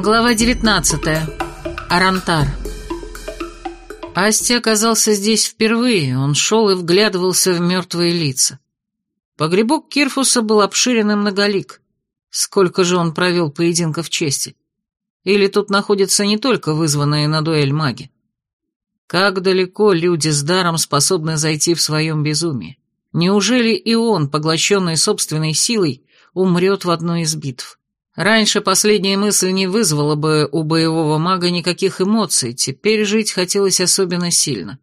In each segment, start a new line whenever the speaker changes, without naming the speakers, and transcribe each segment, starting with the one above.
Глава 19. Арантар. Асти оказался здесь впервые, он шел и вглядывался в мертвые лица. Погребок Кирфуса был обширен и многолик. Сколько же он провел поединков чести? Или тут находятся не только вызванные на дуэль маги? Как далеко люди с даром способны зайти в своем безумии? Неужели и он, поглощенный собственной силой, умрет в одной из битв? Раньше последняя мысль не вызвала бы у боевого мага никаких эмоций, теперь жить хотелось особенно сильно.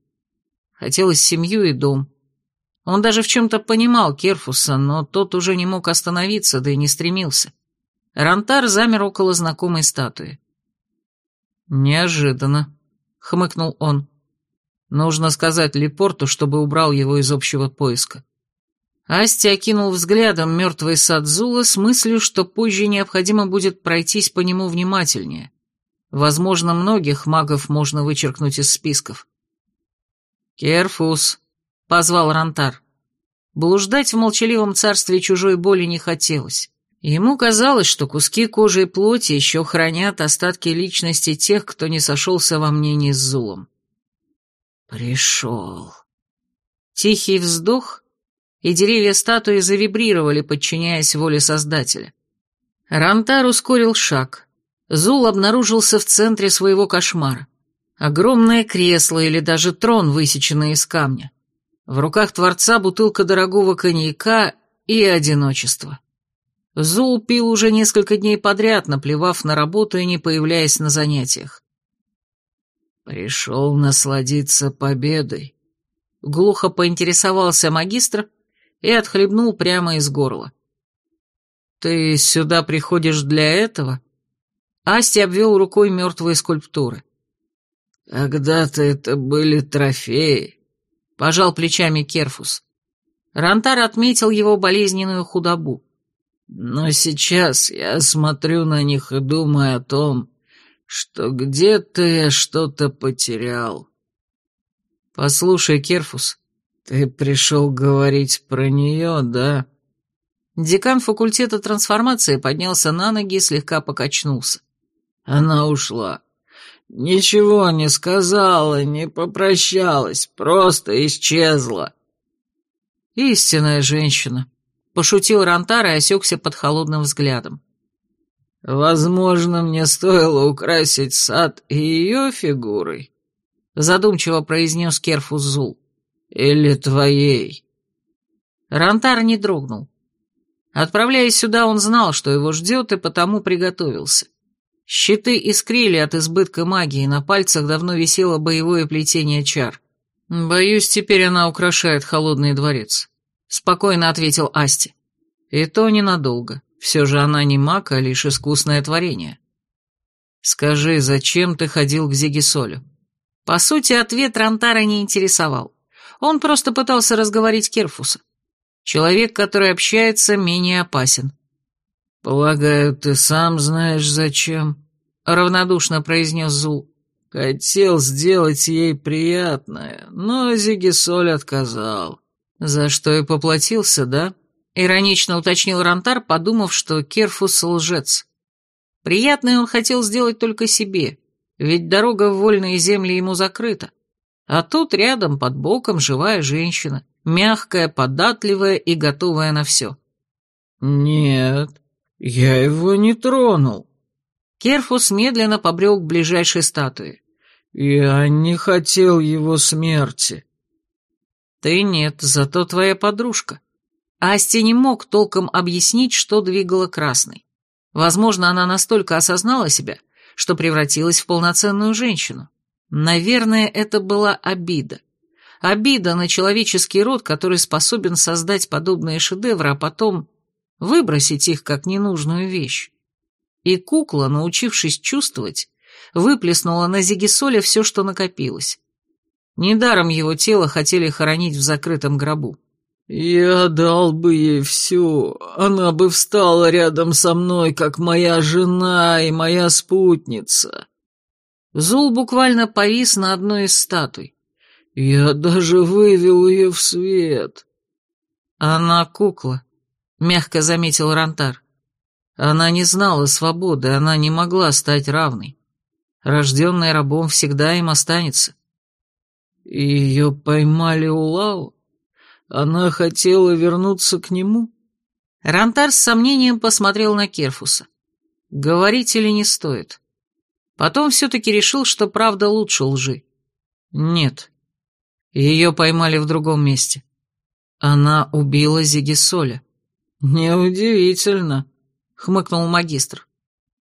Хотелось семью и дом. Он даже в чем-то понимал Керфуса, но тот уже не мог остановиться, да и не стремился. Рантар замер около знакомой статуи. «Неожиданно», — хмыкнул он. «Нужно сказать Лепорту, чтобы убрал его из общего поиска». Асти окинул взглядом мертвый сад Зула с мыслью, что позже необходимо будет пройтись по нему внимательнее. Возможно, многих магов можно вычеркнуть из списков. «Керфус», — позвал Рантар. Блуждать в молчаливом царстве чужой боли не хотелось. Ему казалось, что куски кожи и плоти еще хранят остатки личности тех, кто не сошелся во мнении с Зулом. «Пришел». Тихий вздох — и деревья статуи завибрировали, подчиняясь воле Создателя. Рантар ускорил шаг. Зул обнаружился в центре своего кошмара. Огромное кресло или даже трон, высеченный из камня. В руках Творца бутылка дорогого коньяка и одиночество. Зул пил уже несколько дней подряд, наплевав на работу и не появляясь на занятиях. «Пришел насладиться победой», — глухо поинтересовался магистр, и отхлебнул прямо из горла. «Ты сюда приходишь для этого?» Асти обвел рукой мертвые скульптуры. «Когда-то это были трофеи», — пожал плечами Керфус. Рантар отметил его болезненную худобу. «Но сейчас я смотрю на них и думаю о том, что где-то я что-то потерял». «Послушай, Керфус, «Ты пришел говорить про нее, да?» Декан факультета трансформации поднялся на ноги и слегка покачнулся. Она ушла. Ничего не сказала, не попрощалась, просто исчезла. «Истинная женщина», — пошутил Рантар и осекся под холодным взглядом. «Возможно, мне стоило украсить сад ее фигурой», — задумчиво произнес Керфус Зул. Или твоей?» Рантар не дрогнул. Отправляясь сюда, он знал, что его ждет, и потому приготовился. Щиты искрили от избытка магии, на пальцах давно висело боевое плетение чар. «Боюсь, теперь она украшает холодный дворец», — спокойно ответил Асти. «И то ненадолго. Все же она не маг, а лишь искусное творение». «Скажи, зачем ты ходил к Зигисолю?» По сути, ответ Рантара не интересовал. Он просто пытался разговорить Керфуса. Человек, который общается, менее опасен. «Полагаю, ты сам знаешь, зачем?» — равнодушно произнес Зул. «Хотел сделать ей приятное, но Зигисоль отказал». «За что и поплатился, да?» — иронично уточнил Рантар, подумав, что Керфус лжец. Приятное он хотел сделать только себе, ведь дорога в вольные земли ему закрыта. А тут рядом, под боком, живая женщина, мягкая, податливая и готовая на все. «Нет, я его не тронул». Керфус медленно побрел к ближайшей статуе. «Я не хотел его смерти». «Ты нет, зато твоя подружка». Асти не мог толком объяснить, что двигало красной. Возможно, она настолько осознала себя, что превратилась в полноценную женщину. Наверное, это была обида. Обида на человеческий род, который способен создать подобные шедевры, а потом выбросить их как ненужную вещь. И кукла, научившись чувствовать, выплеснула на Зигисоля все, что накопилось. Недаром его тело хотели хоронить в закрытом гробу. «Я дал бы ей все, она бы встала рядом со мной, как моя жена и моя спутница», Зул буквально повис на одной из статуй. «Я даже вывел ее в свет». «Она кукла», — мягко заметил Рантар. Она не знала свободы, она не могла стать равной. Рожденный рабом всегда им останется. Ее поймали у Лао? Она хотела вернуться к нему? Рантар с сомнением посмотрел на Керфуса. Говорить или не стоит? Потом все-таки решил, что правда лучше лжи. Нет. Ее поймали в другом месте. Она убила Зигисоля. Неудивительно, хмыкнул магистр.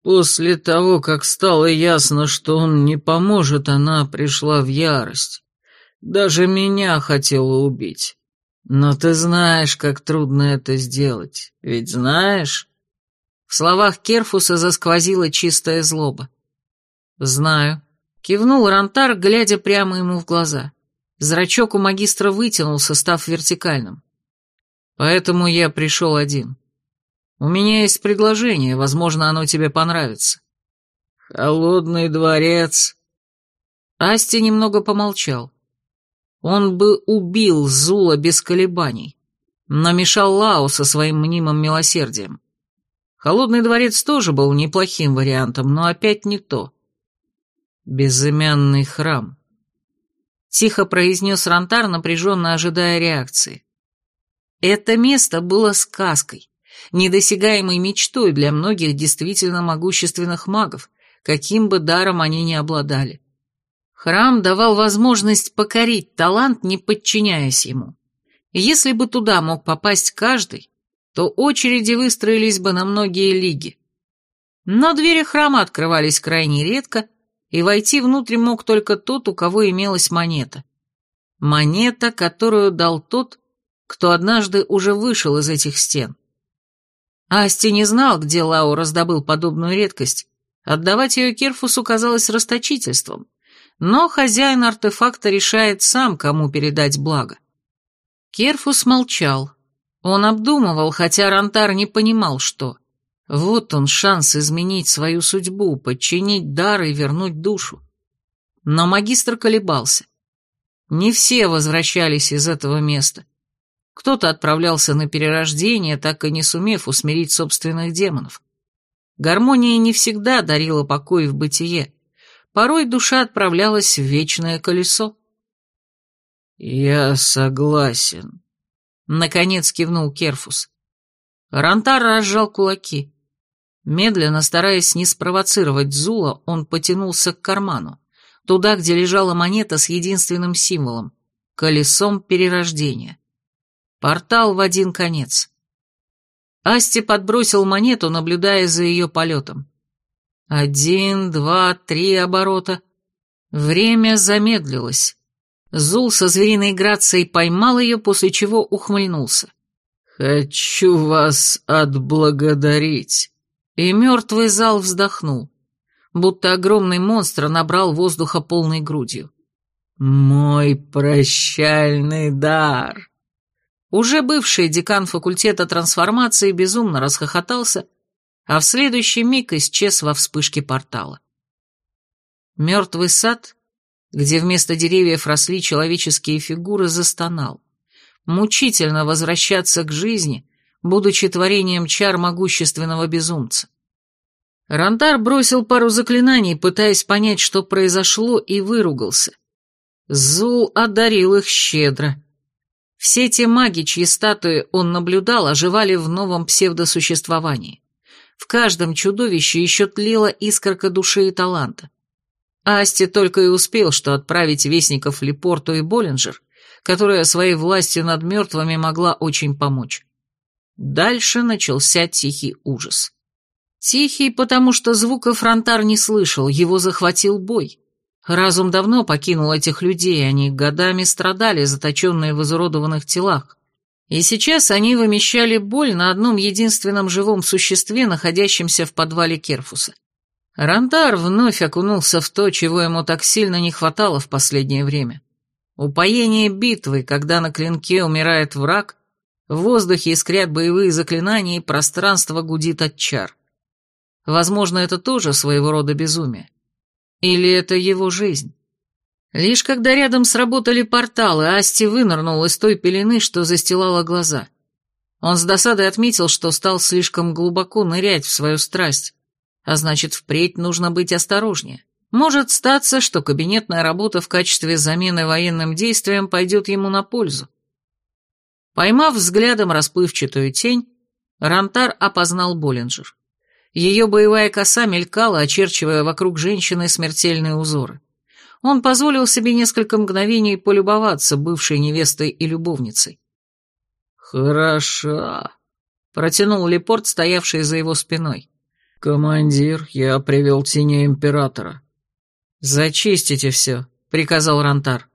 После того, как стало ясно, что он не поможет, она пришла в ярость. Даже меня хотела убить. Но ты знаешь, как трудно это сделать. Ведь знаешь? В словах Керфуса засквозила чистая злоба. «Знаю», — кивнул Рантар, глядя прямо ему в глаза. Зрачок у магистра вытянулся, став вертикальным. «Поэтому я пришел один. У меня есть предложение, возможно, оно тебе понравится». «Холодный дворец». Асти немного помолчал. Он бы убил Зула без колебаний, но мешал Лао со своим мнимым милосердием. Холодный дворец тоже был неплохим вариантом, но опять не то. «Безымянный храм», — тихо произнес Рантар, напряженно ожидая реакции. Это место было сказкой, недосягаемой мечтой для многих действительно могущественных магов, каким бы даром они ни обладали. Храм давал возможность покорить талант, не подчиняясь ему. если бы туда мог попасть каждый, то очереди выстроились бы на многие лиги. Но двери храма открывались крайне редко, и войти внутрь мог только тот, у кого имелась монета. Монета, которую дал тот, кто однажды уже вышел из этих стен. Асти не знал, где Лао раздобыл подобную редкость. Отдавать ее Керфусу казалось расточительством — но хозяин артефакта решает сам, кому передать благо. Керфус молчал. Он обдумывал, хотя Рантар не понимал, что. Вот он шанс изменить свою судьбу, подчинить дар и вернуть душу. Но магистр колебался. Не все возвращались из этого места. Кто-то отправлялся на перерождение, так и не сумев усмирить собственных демонов. Гармония не всегда дарила покой в бытие порой душа отправлялась в вечное колесо. «Я согласен», — наконец кивнул Керфус. Рантар разжал кулаки. Медленно, стараясь не спровоцировать Зула, он потянулся к карману, туда, где лежала монета с единственным символом — колесом перерождения. Портал в один конец. Асти подбросил монету, наблюдая за ее полетом. Один, два, три оборота. Время замедлилось. Зул со звериной грацией поймал ее, после чего ухмыльнулся. «Хочу вас отблагодарить». И мертвый зал вздохнул, будто огромный монстр набрал воздуха полной грудью. «Мой прощальный дар». Уже бывший декан факультета трансформации безумно расхохотался, а в следующий миг исчез во вспышке портала. Мертвый сад, где вместо деревьев росли человеческие фигуры, застонал. Мучительно возвращаться к жизни, будучи творением чар могущественного безумца. Рантар бросил пару заклинаний, пытаясь понять, что произошло, и выругался. Зул одарил их щедро. Все те маги, чьи статуи он наблюдал, оживали в новом псевдосуществовании. В каждом чудовище еще тлела искорка души и таланта. Асти только и успел, что отправить вестников Лепорту и Боллинджер, которая своей властью над мертвыми могла очень помочь. Дальше начался тихий ужас. Тихий, потому что звука фронтар не слышал, его захватил бой. Разум давно покинул этих людей, они годами страдали, заточенные в изуродованных телах. И сейчас они вымещали боль на одном единственном живом существе, находящемся в подвале Керфуса. Рантар вновь окунулся в то, чего ему так сильно не хватало в последнее время. Упоение битвы, когда на клинке умирает враг, в воздухе искрят боевые заклинания и пространство гудит от чар. Возможно, это тоже своего рода безумие. Или это его жизнь? Лишь когда рядом сработали порталы, Асти вынырнул из той пелены, что застилала глаза. Он с досадой отметил, что стал слишком глубоко нырять в свою страсть, а значит, впредь нужно быть осторожнее. Может статься, что кабинетная работа в качестве замены военным действиям пойдет ему на пользу. Поймав взглядом расплывчатую тень, Рантар опознал Боллинджер. Ее боевая коса мелькала, очерчивая вокруг женщины смертельные узоры. Он позволил себе несколько мгновений полюбоваться бывшей невестой и любовницей.
«Хороша», — протянул Лепорт, стоявший за его спиной.
«Командир, я привел тени Императора».
«Зачистите все», — приказал Рантар.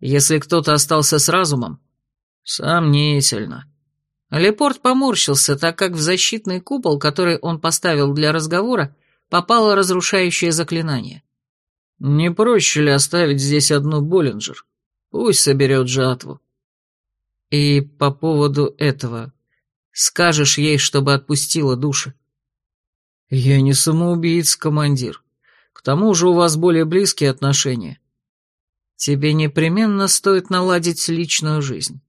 «Если кто-то остался с разумом...»
«Сомнительно».
Лепорт поморщился, так как в защитный купол, который он поставил для разговора, попало разрушающее заклинание.
«Не проще ли оставить здесь одну Боллинджер? Пусть соберет жатву».
«И по поводу этого, скажешь ей, чтобы отпустила души?»
«Я не самоубийц, командир. К тому же у вас более близкие отношения.
Тебе непременно стоит наладить личную жизнь.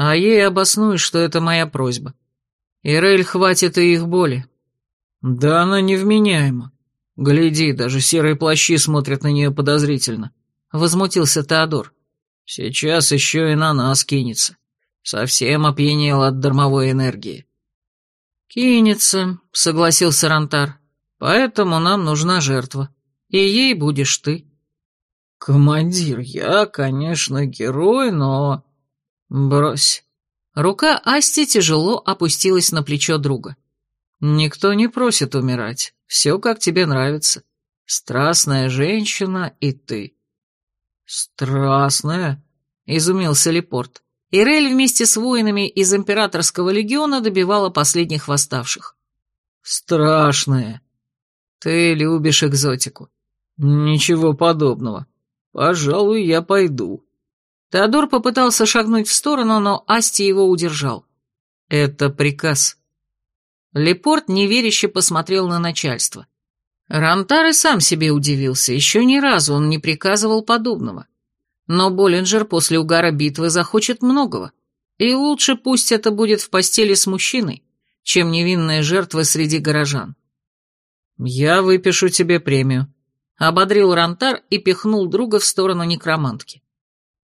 А ей обоснуй, что это моя просьба. Ирель хватит и их боли.
Да она невменяема. Гляди, даже серые плащи смотрят на нее подозрительно. Возмутился Теодор. Сейчас еще и на нас кинется. Совсем опьянел от дармовой энергии.
«Кинется», — согласился Рантар. «Поэтому нам нужна жертва. И ей будешь ты».
«Командир, я, конечно, герой, но...»
«Брось». Рука Асти тяжело опустилась на плечо друга. «Никто не просит умирать. Все, как тебе нравится. Страстная женщина и ты».
«Страстная?» — изумился Лепорт.
Ирель вместе с воинами из Императорского легиона добивала последних восставших.
«Страшная.
Ты любишь экзотику».
«Ничего подобного. Пожалуй, я пойду».
Теодор попытался шагнуть в сторону, но Асти его удержал. «Это приказ». Лепорт неверяще посмотрел на начальство. Рантар и сам себе удивился, еще ни разу он не приказывал подобного. Но Боллинджер после угара битвы захочет многого, и лучше пусть это будет в постели с мужчиной, чем невинная жертва среди горожан. «Я выпишу тебе премию», — ободрил Рантар и пихнул друга в сторону некромантки.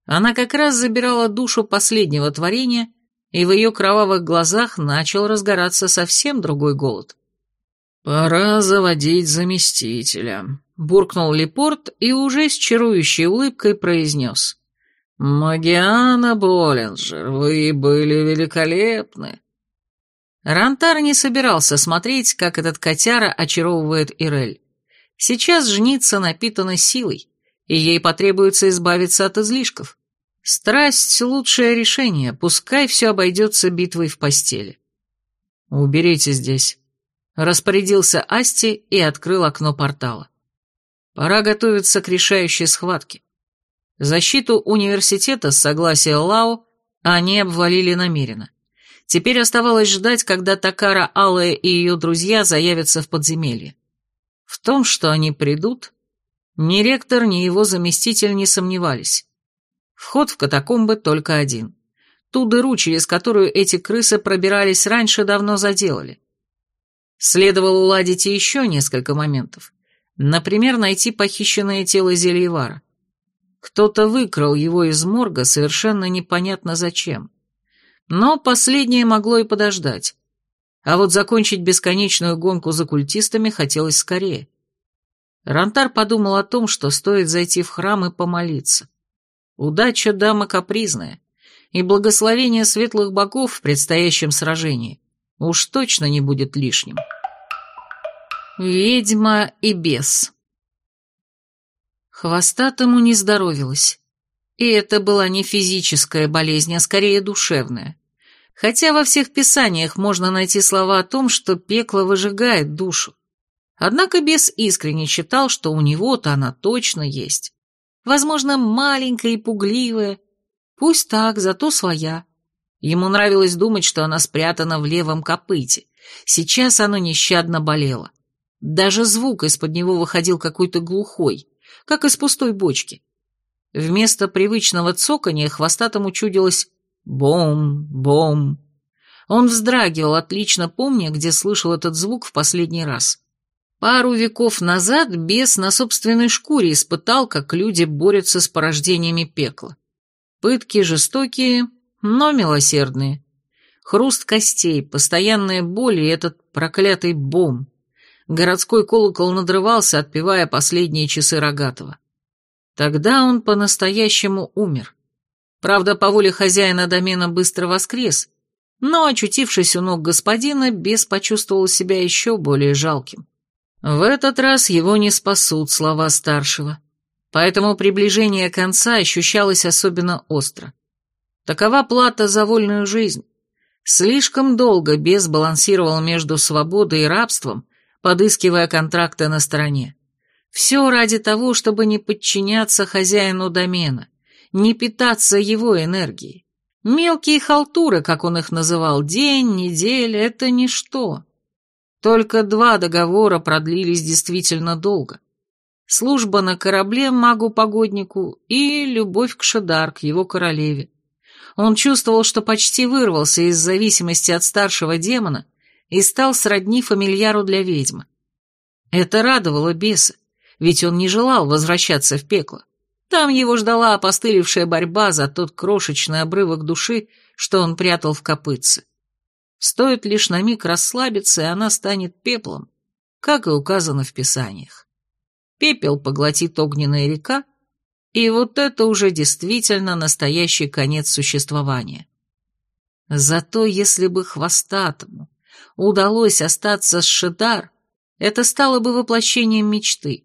Она как раз забирала душу последнего творения, и в ее кровавых глазах начал разгораться совсем другой голод.
«Пора заводить заместителя», —
буркнул Лепорт и уже с чарующей улыбкой произнес.
«Магиана Боллинджер, вы были великолепны».
Рантар не собирался смотреть, как этот котяра очаровывает Ирель. Сейчас жниться напитана силой, и ей потребуется избавиться от излишков. Страсть — лучшее решение, пускай все обойдется битвой в постели. «Уберите здесь», — распорядился Асти и открыл окно портала. Пора готовиться к решающей схватке. Защиту университета с согласия Лао они обвалили намеренно. Теперь оставалось ждать, когда Такара, Алая и ее друзья заявятся в подземелье. В том, что они придут, ни ректор, ни его заместитель не сомневались. Вход в катакомбы только один. Ту дыру, через которую эти крысы пробирались раньше, давно заделали. Следовало уладить еще несколько моментов. Например, найти похищенное тело Зельевара. Кто-то выкрал его из морга совершенно непонятно зачем. Но последнее могло и подождать. А вот закончить бесконечную гонку за культистами хотелось скорее. Рантар подумал о том, что стоит зайти в храм и помолиться. Удача дама капризная, и благословение светлых богов в предстоящем сражении уж точно не будет лишним. Ведьма и бес Хвостатому не здоровилось. И это была не физическая болезнь, а скорее душевная. Хотя во всех писаниях можно найти слова о том, что пекло выжигает душу. Однако бес искренне считал, что у него-то она точно есть. Возможно, маленькая и пугливая. Пусть так, зато своя. Ему нравилось думать, что она спрятана в левом копыте. Сейчас оно нещадно болело. Даже звук из-под него выходил какой-то глухой, как из пустой бочки. Вместо привычного цоканья хвостатому чудилось «бом-бом». Он вздрагивал, отлично помня, где слышал этот звук в последний раз. Пару веков назад бес на собственной шкуре испытал, как люди борются с порождениями пекла. Пытки жестокие, но милосердные. Хруст костей, постоянная боль и этот проклятый бом. Городской колокол надрывался, отпевая последние часы Рогатого. Тогда он по-настоящему умер. Правда, по воле хозяина домена быстро воскрес, но, очутившись у ног господина, бес почувствовал себя еще более жалким. В этот раз его не спасут слова старшего, поэтому приближение конца ощущалось особенно остро. Такова плата за вольную жизнь. Слишком долго бес балансировал между свободой и рабством, подыскивая контракты на стороне. Все ради того, чтобы не подчиняться хозяину домена, не питаться его энергией. Мелкие халтуры, как он их называл, день, неделя — это ничто. Только два договора продлились действительно долго. Служба на корабле магу-погоднику и любовь к Шедар, к его королеве. Он чувствовал, что почти вырвался из зависимости от старшего демона и стал сродни фамильяру для ведьмы. Это радовало беса, ведь он не желал возвращаться в пекло. Там его ждала опостылевшая борьба за тот крошечный обрывок души, что он прятал в копытце. Стоит лишь на миг расслабиться, и она станет пеплом, как и указано в писаниях. Пепел поглотит огненная река, и вот это уже действительно настоящий конец существования. Зато если бы хвостатому удалось остаться с Шидар, это стало бы воплощением мечты,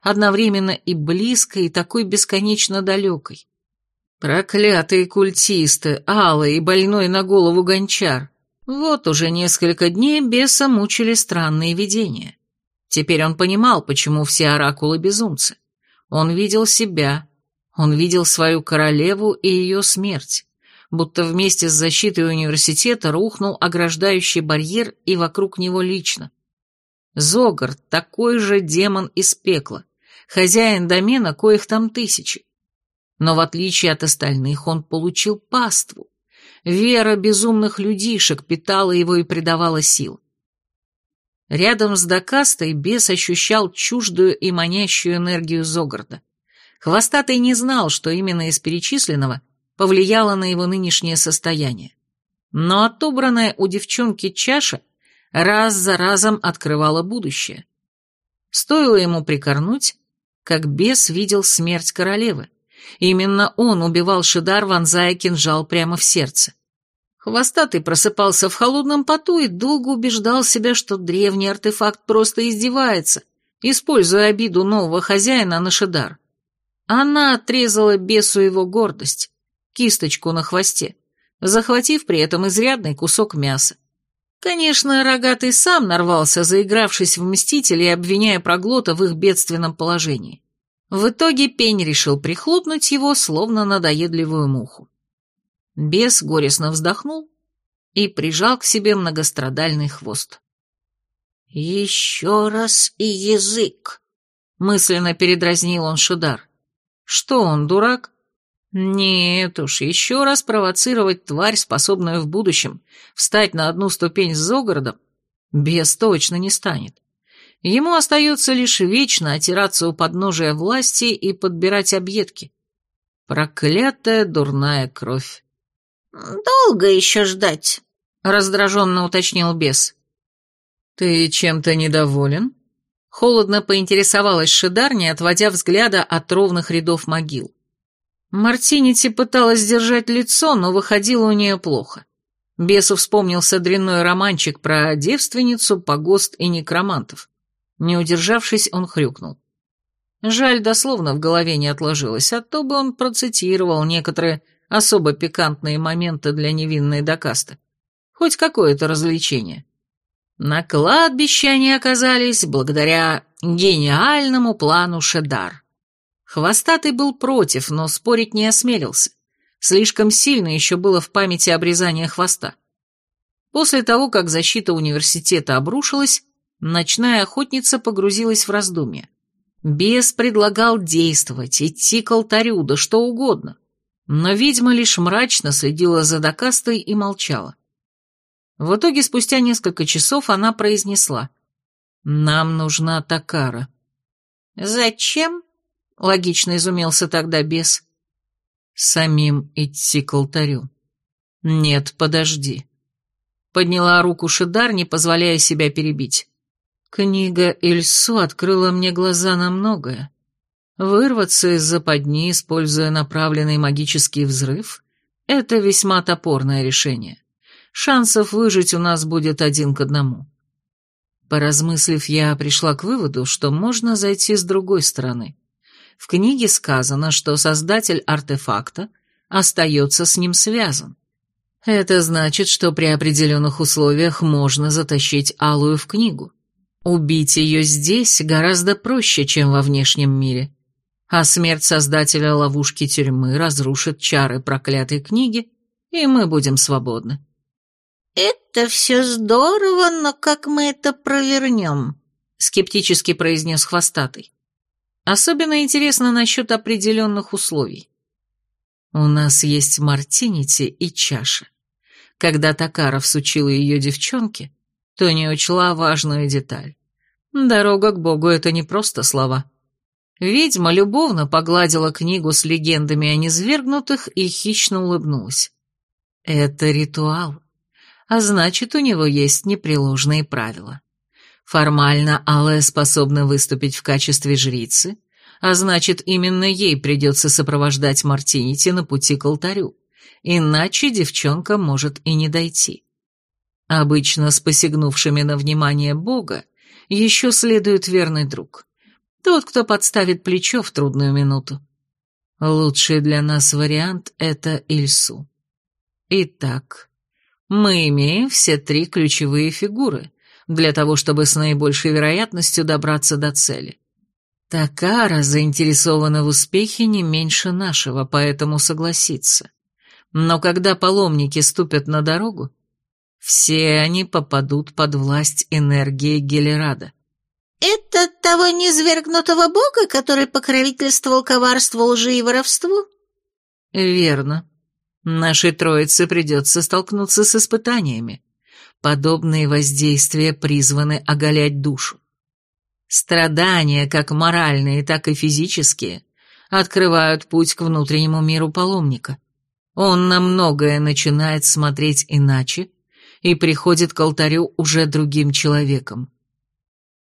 одновременно и близкой, и такой бесконечно далекой. Проклятые культисты, алый и больной на голову гончар. Вот уже несколько дней беса мучили странные видения. Теперь он понимал, почему все оракулы безумцы. Он видел себя, он видел свою королеву и ее смерть, будто вместе с защитой университета рухнул ограждающий барьер и вокруг него лично. Зогард — такой же демон из пекла, хозяин домена, коих там тысячи. Но в отличие от остальных он получил паству, Вера безумных людишек питала его и придавала сил. Рядом с Дакастой бес ощущал чуждую и манящую энергию Зогарда. Хвостатый не знал, что именно из перечисленного повлияло на его нынешнее состояние. Но отобранная у девчонки чаша раз за разом открывала будущее. Стоило ему прикорнуть, как бес видел смерть королевы. Именно он убивал Шидар, вонзая кинжал прямо в сердце. Хвостатый просыпался в холодном поту и долго убеждал себя, что древний артефакт просто издевается, используя обиду нового хозяина на Шидар. Она отрезала бесу его гордость, кисточку на хвосте, захватив при этом изрядный кусок мяса. Конечно, рогатый сам нарвался, заигравшись в мстителей и обвиняя проглота в их бедственном положении. В итоге пень решил прихлопнуть его, словно надоедливую муху. Бес горестно вздохнул и прижал к себе многострадальный хвост. «Еще раз и язык!» — мысленно передразнил он Шудар. «Что он, дурак?» Нет уж, еще раз провоцировать тварь, способную в будущем встать на одну ступень с Зогородом, бес точно не станет. Ему остается лишь вечно отираться у подножия власти и подбирать объедки. Проклятая дурная кровь.
«Долго еще ждать?» — раздраженно уточнил бес.
«Ты чем-то недоволен?» Холодно поинтересовалась Шидар, не отводя взгляда от ровных рядов могил. Мартинити пыталась держать лицо, но выходило у нее плохо. Бесу вспомнился дрянной романчик про девственницу, погост и некромантов. Не удержавшись, он хрюкнул. Жаль, дословно в голове не отложилось, а то бы он процитировал некоторые особо пикантные моменты для невинной Дакаста. Хоть какое-то развлечение. На кладбище они оказались благодаря гениальному плану Шедар. Хвостатый был против, но спорить не осмелился. Слишком сильно еще было в памяти обрезание хвоста. После того, как защита университета обрушилась, Ночная охотница погрузилась в раздумья. Бес предлагал действовать, идти к алтарю, да что угодно. Но ведьма лишь мрачно следила за Докастой и молчала. В итоге, спустя несколько часов она произнесла. «Нам нужна Такара».
«Зачем?» — логично изумился тогда бес.
«Самим идти к алтарю». «Нет, подожди». Подняла руку Шидар, не позволяя себя перебить. Книга Ильсу открыла мне глаза на многое. Вырваться из западни, используя направленный магический взрыв, это весьма топорное решение. Шансов выжить у нас будет один к одному. Поразмыслив, я пришла к выводу, что можно зайти с другой стороны. В книге сказано, что создатель артефакта остается с ним связан. Это значит, что при определенных условиях можно затащить Алую в книгу. Убить ее здесь гораздо проще, чем во внешнем мире а смерть создателя ловушки тюрьмы разрушит чары проклятой книги, и мы будем свободны.
«Это все здорово, но как мы это провернем?» — скептически произнес Хвостатый.
«Особенно интересно насчет определенных условий. У нас есть мартинити и чаша. Когда Токаров сучила ее девчонке, то не учла важную деталь. Дорога к Богу — это не просто слова». Ведьма любовно погладила книгу с легендами о низвергнутых и хищно улыбнулась. Это ритуал, а значит, у него есть непреложные правила. Формально Алая способна выступить в качестве жрицы, а значит, именно ей придется сопровождать Мартинити на пути к алтарю, иначе девчонка может и не дойти. Обычно с посягнувшими на внимание Бога еще следует верный друг. Тот, кто подставит плечо в трудную минуту. Лучший для нас вариант — это Ильсу. Итак, мы имеем все три ключевые фигуры для того, чтобы с наибольшей вероятностью добраться до цели. Такара заинтересована в успехе не меньше нашего, поэтому согласится. Но когда паломники ступят на дорогу, все они попадут под власть энергии Гелерада.
«Это того низвергнутого бога, который покровительствовал коварству, лжи и воровству?»
«Верно. Нашей троице придется столкнуться с испытаниями. Подобные воздействия призваны оголять душу. Страдания, как моральные, так и физические, открывают путь к внутреннему миру паломника. Он на многое начинает смотреть иначе и приходит к алтарю уже другим человеком.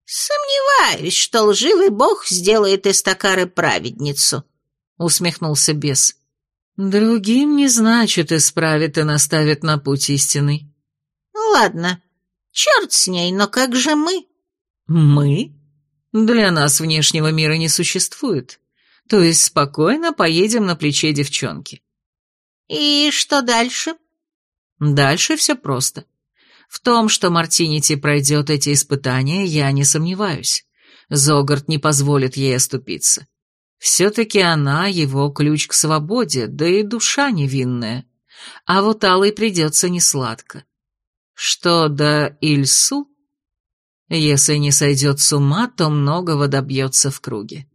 «Сомневаюсь, что лживый бог сделает из Такары праведницу», — усмехнулся бес.
«Другим не значит исправит и наставит на путь истинный».
«Ладно, черт с ней, но как же мы?»
«Мы? Для нас внешнего мира не существует. То есть спокойно поедем на плече девчонки».
«И что дальше?»
«Дальше все просто. В том, что Мартинити пройдет эти испытания, я не сомневаюсь. Зогарт не позволит ей оступиться. Все-таки она его ключ к свободе, да и душа невинная. А вот Алой придется несладко. Что до Ильсу? Если не сойдет с ума, то многого добьется в круге.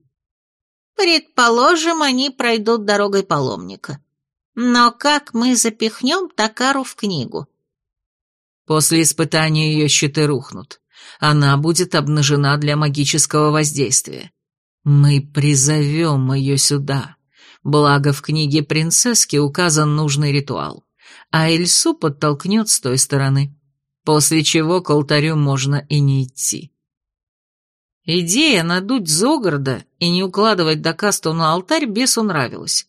Предположим, они пройдут дорогой паломника. Но как мы запихнем Такару в книгу?
После испытания ее щиты рухнут. Она будет обнажена для магического воздействия. Мы призовем ее сюда. Благо в книге принцесски указан нужный ритуал. А Эльсу подтолкнет с той стороны. После чего к алтарю можно и не идти. Идея надуть Зогарда и не укладывать Дакасту на алтарь бесу нравилась.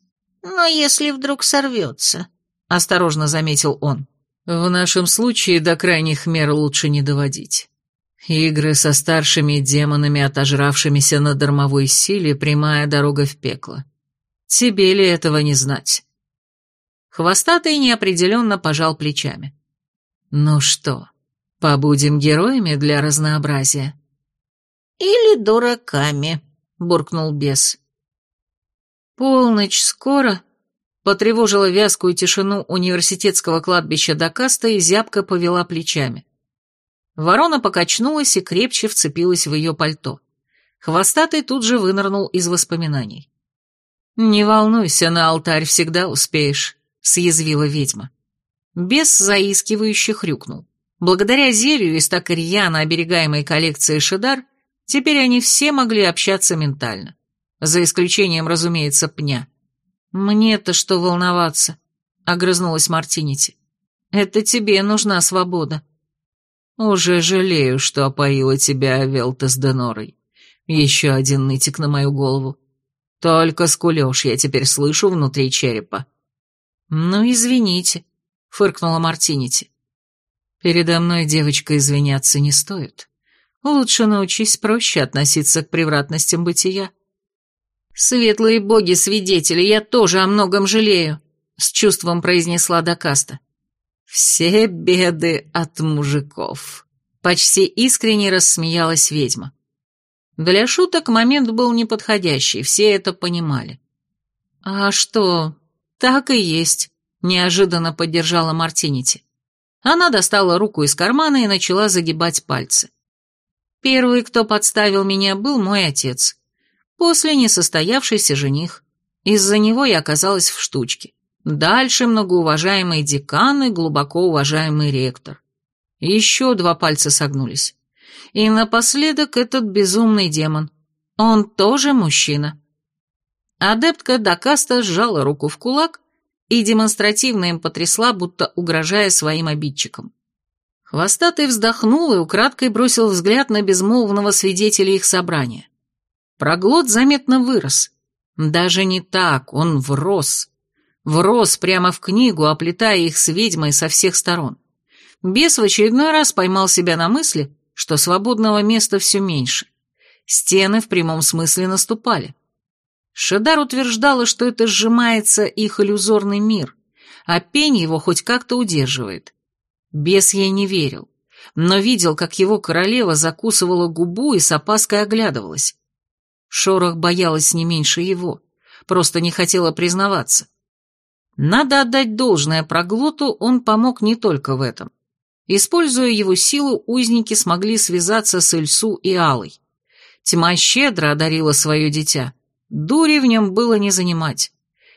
«Но если вдруг сорвется», — осторожно заметил он.
В нашем случае до крайних мер лучше не доводить. Игры со старшими демонами, отожравшимися на дармовой силе, прямая дорога в пекло. Тебе ли этого не знать? Хвостатый неопределенно пожал плечами. Ну что, побудем героями для разнообразия?
Или дураками, буркнул бес.
Полночь скоро, Потревожила вязкую тишину университетского кладбища Дакаста и зябко повела плечами. Ворона покачнулась и крепче вцепилась в ее пальто. Хвостатый тут же вынырнул из воспоминаний. «Не волнуйся, на алтарь всегда успеешь», — съязвила ведьма. Бес заискивающе хрюкнул. Благодаря зелью из так рьяно оберегаемой коллекции Шидар, теперь они все могли общаться ментально. За исключением, разумеется, пня. «Мне-то что волноваться?» — огрызнулась Мартинити. «Это тебе нужна свобода». «Уже жалею, что опоила тебя Авелта с Денорой. Еще один нытик на мою голову. Только скулёж я теперь слышу внутри черепа». «Ну, извините», — фыркнула Мартинити. «Передо мной, девочка, извиняться не стоит. Лучше научись проще относиться к превратностям бытия».
«Светлые боги-свидетели, я тоже о многом жалею», — с чувством произнесла Дакаста.
«Все беды от мужиков», — почти искренне рассмеялась ведьма. Для шуток момент был неподходящий, все это понимали. «А что, так и есть», — неожиданно поддержала Мартинити. Она достала руку из кармана и начала загибать пальцы. Первый, кто подставил меня, был мой отец. После несостоявшийся жених. Из-за него я оказалась в штучке. Дальше многоуважаемый декан и глубоко уважаемый ректор. Еще два пальца согнулись. И напоследок этот безумный демон. Он тоже мужчина. Адептка Дакаста сжала руку в кулак и демонстративно им потрясла, будто угрожая своим обидчикам. Хвостатый вздохнул и украдкой бросил взгляд на безмолвного свидетеля их собрания. Проглот заметно вырос. Даже не так, он врос. Врос прямо в книгу, оплетая их с ведьмой со всех сторон. Бес в очередной раз поймал себя на мысли, что свободного места все меньше. Стены в прямом смысле наступали. Шедар утверждала, что это сжимается их иллюзорный мир, а пень его хоть как-то удерживает. Бес ей не верил, но видел, как его королева закусывала губу и с опаской оглядывалась. Шорох боялась не меньше его, просто не хотела признаваться. Надо отдать должное проглоту, он помог не только в этом. Используя его силу, узники смогли связаться с Ильсу и Алой. Тьма щедро одарила свое дитя. Дури в нем было не занимать.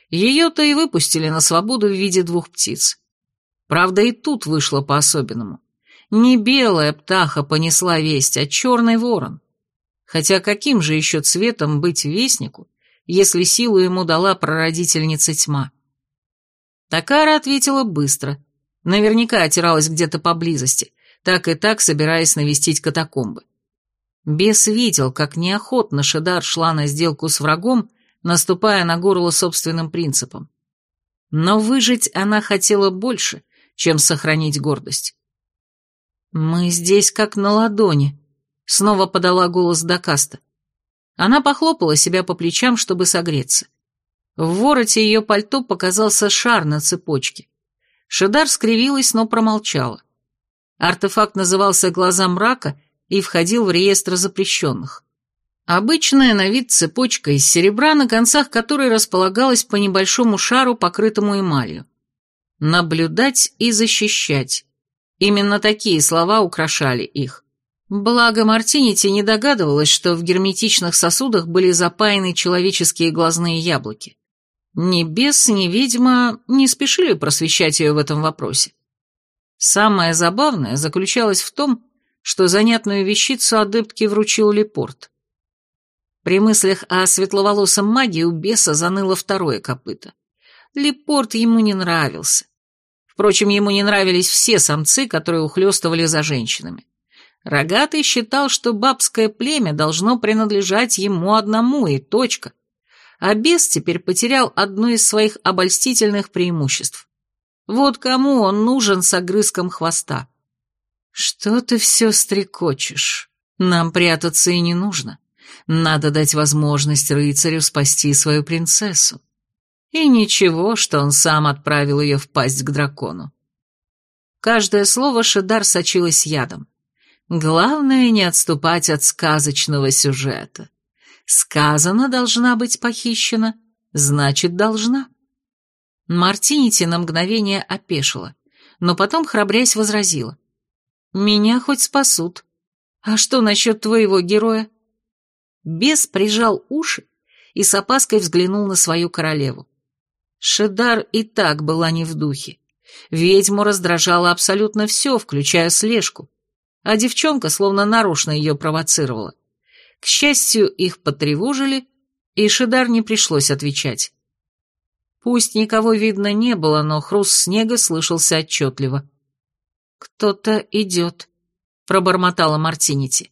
Ее-то и выпустили на свободу в виде двух птиц. Правда, и тут вышло по-особенному. Не белая птаха понесла весть, а черный ворон. Хотя каким же еще цветом быть вестнику, если силу ему дала прародительница тьма? Такара ответила быстро. Наверняка отиралась где-то поблизости, так и так собираясь навестить катакомбы. Бес видел, как неохотно Шедар шла на сделку с врагом, наступая на горло собственным принципом. Но выжить она хотела больше, чем сохранить гордость. «Мы здесь как на ладони», Снова подала голос Дакаста. Она похлопала себя по плечам, чтобы согреться. В вороте ее пальто показался шар на цепочке. Шедар скривилась, но промолчала. Артефакт назывался «Глаза мрака» и входил в реестр запрещенных. Обычная на вид цепочка из серебра, на концах которой располагалась по небольшому шару, покрытому эмалью. Наблюдать и защищать. Именно такие слова украшали их. Благо Мартинити не догадывалась, что в герметичных сосудах были запаяны человеческие глазные яблоки. Ни бес, ни ведьма не спешили просвещать ее в этом вопросе. Самое забавное заключалось в том, что занятную вещицу адептке вручил Лепорт. При мыслях о светловолосом маге у беса заныло второе копыто. Лепорт ему не нравился. Впрочем, ему не нравились все самцы, которые ухлёстывали за женщинами. Рогатый считал, что бабское племя должно принадлежать ему одному, и точка. А бес теперь потерял одно из своих обольстительных преимуществ. Вот кому он нужен с огрызком хвоста. Что ты все стрекочешь? Нам прятаться и не нужно. Надо дать возможность рыцарю спасти свою принцессу. И ничего, что он сам отправил ее в пасть к дракону. Каждое слово Шедар сочилось ядом. Главное не отступать от сказочного сюжета. Сказано должна быть похищена, значит должна. Мартинити на мгновение опешила, но потом, храбрясь, возразила. «Меня хоть спасут. А что насчет твоего героя?» Бес прижал уши и с опаской взглянул на свою королеву. Шедар и так была не в духе. Ведьму раздражало абсолютно все, включая слежку, а девчонка словно нарочно ее провоцировала. К счастью, их потревожили, и Шидар не пришлось отвечать. Пусть никого видно не было, но хруст снега слышался отчетливо. «Кто-то идет», — пробормотала Мартинити.